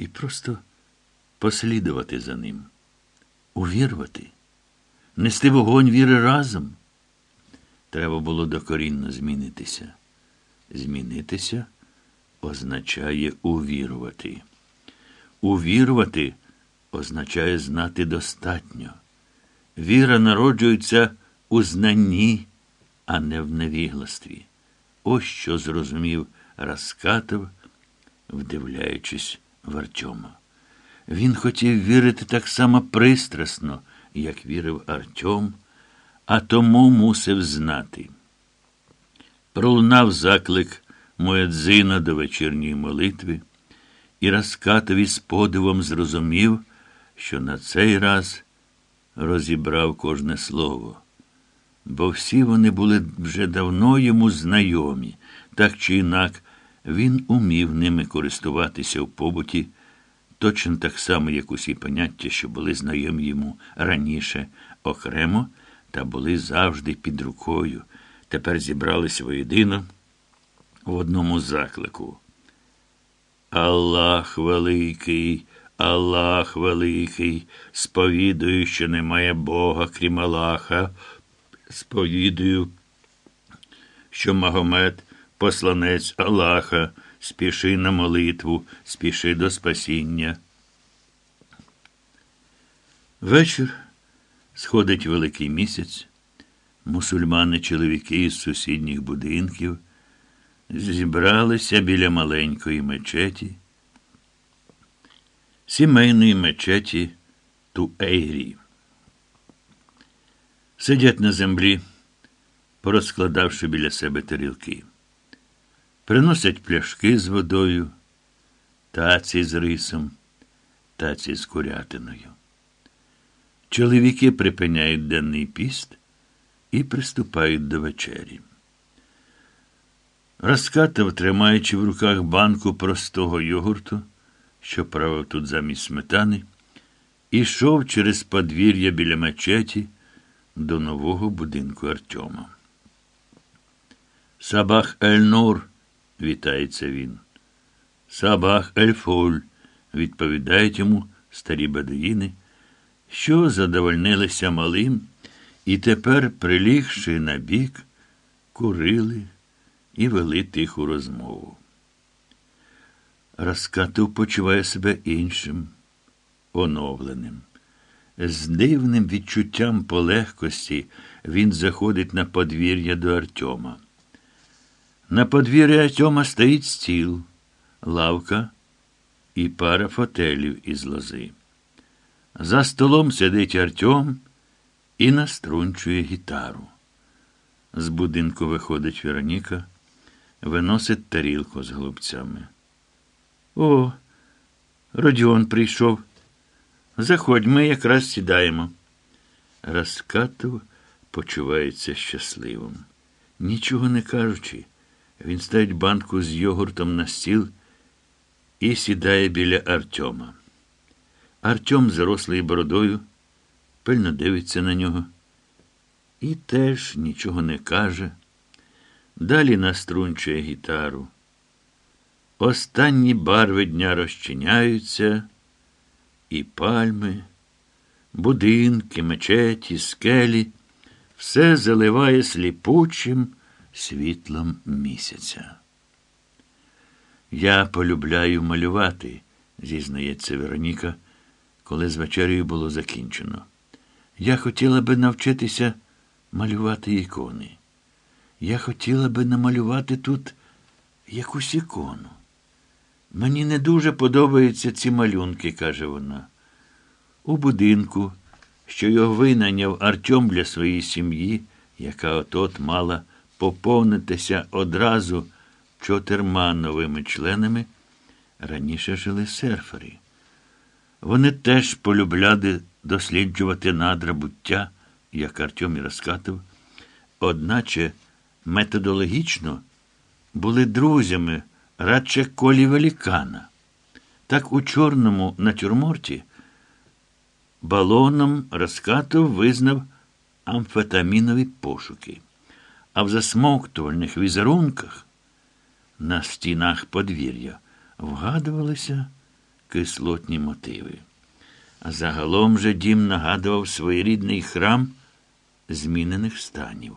і просто послідувати за ним, увірвати, нести вогонь віри разом. Треба було докорінно змінитися. Змінитися означає увірувати. Увірувати означає знати достатньо. Віра народжується у знанні, а не в невігластві. Ось що зрозумів Раскатов, вдивляючись в Артема. Він хотів вірити так само пристрасно, як вірив Артем, а тому мусив знати. Пролунав заклик Моядзина до вечірньої молитви, і Раскатові з подивом зрозумів, що на цей раз розібрав кожне слово, бо всі вони були вже давно йому знайомі, так чи інак він умів ними користуватися в побуті, точно так само, як усі поняття, що були знайомі йому раніше окремо, та були завжди під рукою. Тепер зібралися воєдино в одному заклику. Аллах великий, Аллах великий, сповідую, що немає Бога, крім Аллаха, сповідую, що Магомед посланець Аллаха, спіши на молитву, спіши до спасіння. Вечір сходить великий місяць. Мусульмани, чоловіки із сусідніх будинків зібралися біля маленької мечеті, сімейної мечеті Туейрі. Сидять на землі, порозкладавши біля себе тарілки. Приносять пляшки з водою, таці з рисом, таці з курятиною. Чоловіки припиняють денний піст і приступають до вечері. Розкатав, тримаючи в руках банку простого йогурту, що правив тут замість сметани, ішов через подвір'я біля мечеті до нового будинку Артема. Сабах Ель-Нур, вітається він. Сабах Ель-Фуль, відповідають йому старі бедуїни, що задовольнилися малим і тепер, прилігши на бік, курили і вели тиху розмову. Раскатов почуває себе іншим, оновленим. З дивним відчуттям полегкості він заходить на подвір'я до Артема. На подвір'ї Артема стоїть стіл, лавка і пара фотелів із лози. За столом сидить Артем і наструнчує гітару. З будинку виходить Вероніка, виносить тарілку з голубцями. О, Родіон прийшов. Заходь, ми якраз сідаємо. Раскатов почувається щасливим. Нічого не кажучи, він ставить банку з йогуртом на стіл і сідає біля Артема. Артем, зарослий бородою, пильно дивиться на нього і теж нічого не каже. Далі наструнчує гітару. Останні барви дня розчиняються, і пальми, будинки, мечеті, скелі, все заливає сліпучим світлом місяця. Я полюбляю малювати, зізнається Вероніка, коли з вечерею було закінчено. Я хотіла би навчитися малювати ікони. Я хотіла би намалювати тут якусь ікону. Мені не дуже подобаються ці малюнки, каже вона. У будинку, що його винайняв Артем для своєї сім'ї, яка от-от мала поповнитися одразу чотирма новими членами, раніше жили серфери. Вони теж полюбляли досліджувати надра буття, як Артем і розкатив, одначе методологічно були друзями радше колі велікана. Так у чорному натюрморті балоном розкатов визнав амфетамінові пошуки, а в засмоктувальних візерунках на стінах подвір'я вгадувалися кислотні мотиви. А загалом же дім нагадував своєрідний храм змінених станів.